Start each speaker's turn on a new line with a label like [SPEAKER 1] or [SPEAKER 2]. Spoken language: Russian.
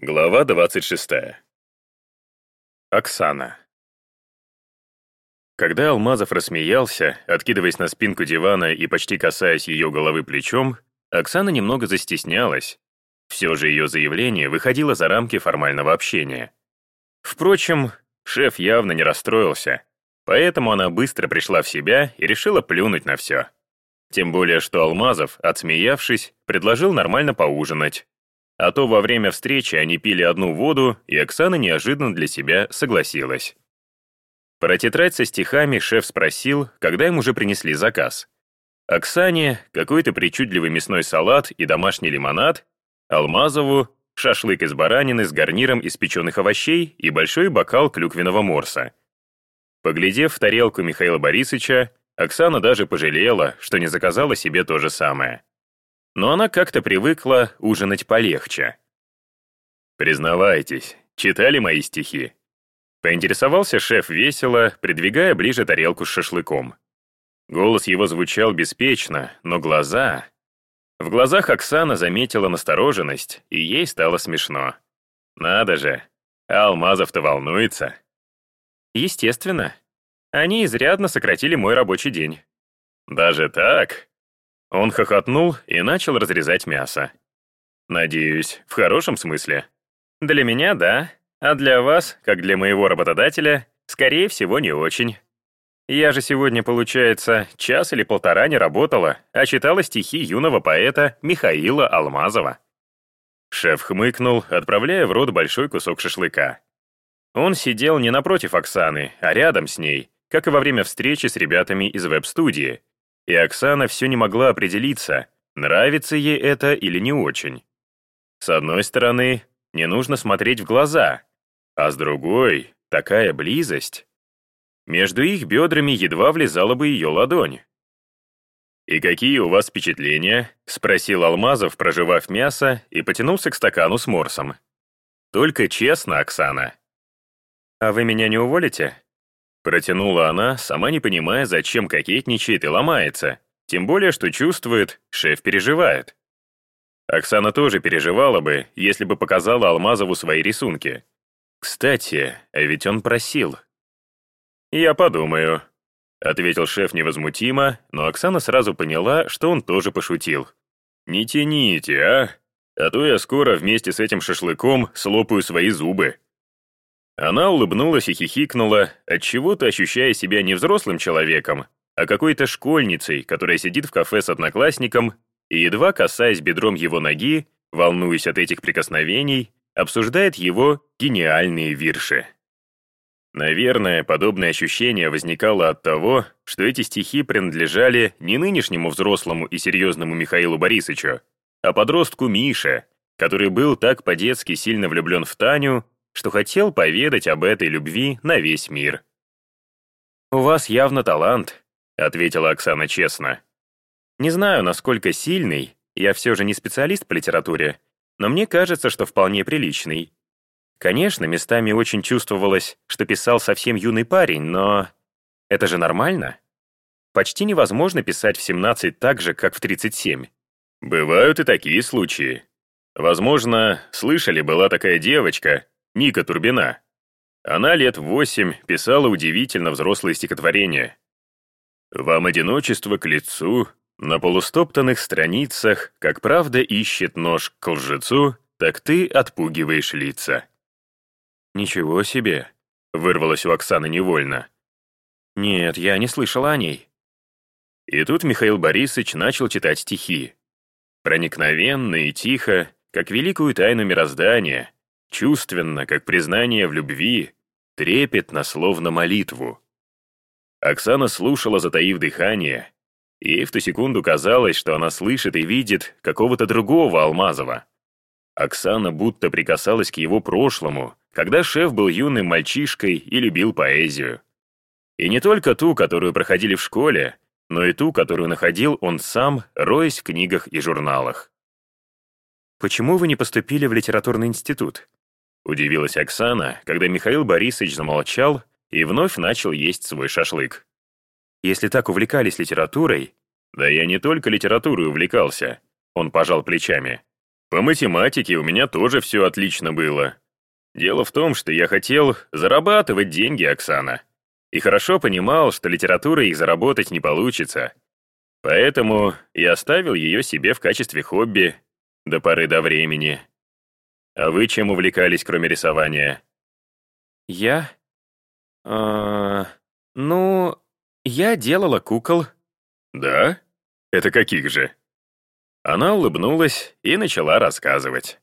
[SPEAKER 1] Глава 26. Оксана. Когда Алмазов рассмеялся, откидываясь на спинку дивана и почти касаясь ее головы плечом, Оксана немного застеснялась. Все же ее заявление выходило за рамки формального общения. Впрочем, шеф явно не расстроился, поэтому она быстро пришла в себя и решила плюнуть на все. Тем более, что Алмазов, отсмеявшись, предложил нормально поужинать, а то во время встречи они пили одну воду, и Оксана неожиданно для себя согласилась. Про тетрадь со стихами шеф спросил, когда им уже принесли заказ. Оксане — какой-то причудливый мясной салат и домашний лимонад, Алмазову — шашлык из баранины с гарниром из печеных овощей и большой бокал клюквенного морса. Поглядев в тарелку Михаила Борисовича, Оксана даже пожалела, что не заказала себе то же самое но она как-то привыкла ужинать полегче. «Признавайтесь, читали мои стихи?» Поинтересовался шеф весело, придвигая ближе тарелку с шашлыком. Голос его звучал беспечно, но глаза... В глазах Оксана заметила настороженность, и ей стало смешно. Надо же, Алмазов-то волнуется. Естественно. Они изрядно сократили мой рабочий день. Даже так? Он хохотнул и начал разрезать мясо. «Надеюсь, в хорошем смысле?» «Для меня — да, а для вас, как для моего работодателя, скорее всего, не очень. Я же сегодня, получается, час или полтора не работала, а читала стихи юного поэта Михаила Алмазова». Шеф хмыкнул, отправляя в рот большой кусок шашлыка. Он сидел не напротив Оксаны, а рядом с ней, как и во время встречи с ребятами из веб-студии, и Оксана все не могла определиться, нравится ей это или не очень. С одной стороны, не нужно смотреть в глаза, а с другой — такая близость. Между их бедрами едва влезала бы ее ладонь. «И какие у вас впечатления?» — спросил Алмазов, проживав мясо, и потянулся к стакану с морсом. «Только честно, Оксана». «А вы меня не уволите?» Протянула она, сама не понимая, зачем кокетничает и ломается. Тем более, что чувствует, шеф переживает. Оксана тоже переживала бы, если бы показала Алмазову свои рисунки. Кстати, а ведь он просил. «Я подумаю», — ответил шеф невозмутимо, но Оксана сразу поняла, что он тоже пошутил. «Не тяните, а? А то я скоро вместе с этим шашлыком слопаю свои зубы». Она улыбнулась и хихикнула, отчего-то ощущая себя не взрослым человеком, а какой-то школьницей, которая сидит в кафе с одноклассником и, едва касаясь бедром его ноги, волнуясь от этих прикосновений, обсуждает его гениальные вирши. Наверное, подобное ощущение возникало от того, что эти стихи принадлежали не нынешнему взрослому и серьезному Михаилу Борисовичу, а подростку Мише, который был так по-детски сильно влюблен в Таню, что хотел поведать об этой любви на весь мир. «У вас явно талант», — ответила Оксана честно. «Не знаю, насколько сильный, я все же не специалист по литературе, но мне кажется, что вполне приличный. Конечно, местами очень чувствовалось, что писал совсем юный парень, но это же нормально. Почти невозможно писать в 17 так же, как в 37. Бывают и такие случаи. Возможно, слышали, была такая девочка, Ника Турбина. Она лет восемь писала удивительно взрослые стихотворения. «Вам одиночество к лицу, на полустоптанных страницах, как правда ищет нож к лжецу, так ты отпугиваешь лица». «Ничего себе!» — вырвалось у Оксаны невольно. «Нет, я не слышала о ней». И тут Михаил Борисович начал читать стихи. Проникновенно и тихо, как великую тайну мироздания, чувственно, как признание в любви, трепетно, словно молитву. Оксана слушала, затаив дыхание, и в ту секунду казалось, что она слышит и видит какого-то другого Алмазова. Оксана будто прикасалась к его прошлому, когда шеф был юным мальчишкой и любил поэзию. И не только ту, которую проходили в школе, но и ту, которую находил он сам, роясь в книгах и журналах. «Почему вы не поступили в литературный институт?» Удивилась Оксана, когда Михаил Борисович замолчал и вновь начал есть свой шашлык. «Если так увлекались литературой...» «Да я не только литературой увлекался», — он пожал плечами. По математике у меня тоже все отлично было. Дело в том, что я хотел зарабатывать деньги, Оксана. И хорошо понимал, что литературой их заработать не получится. Поэтому я оставил ее себе в качестве хобби до поры до времени. А вы чем увлекались, кроме рисования?
[SPEAKER 2] Я? А, ну, я делала кукол.
[SPEAKER 1] Да? Это каких же? Она улыбнулась и начала рассказывать.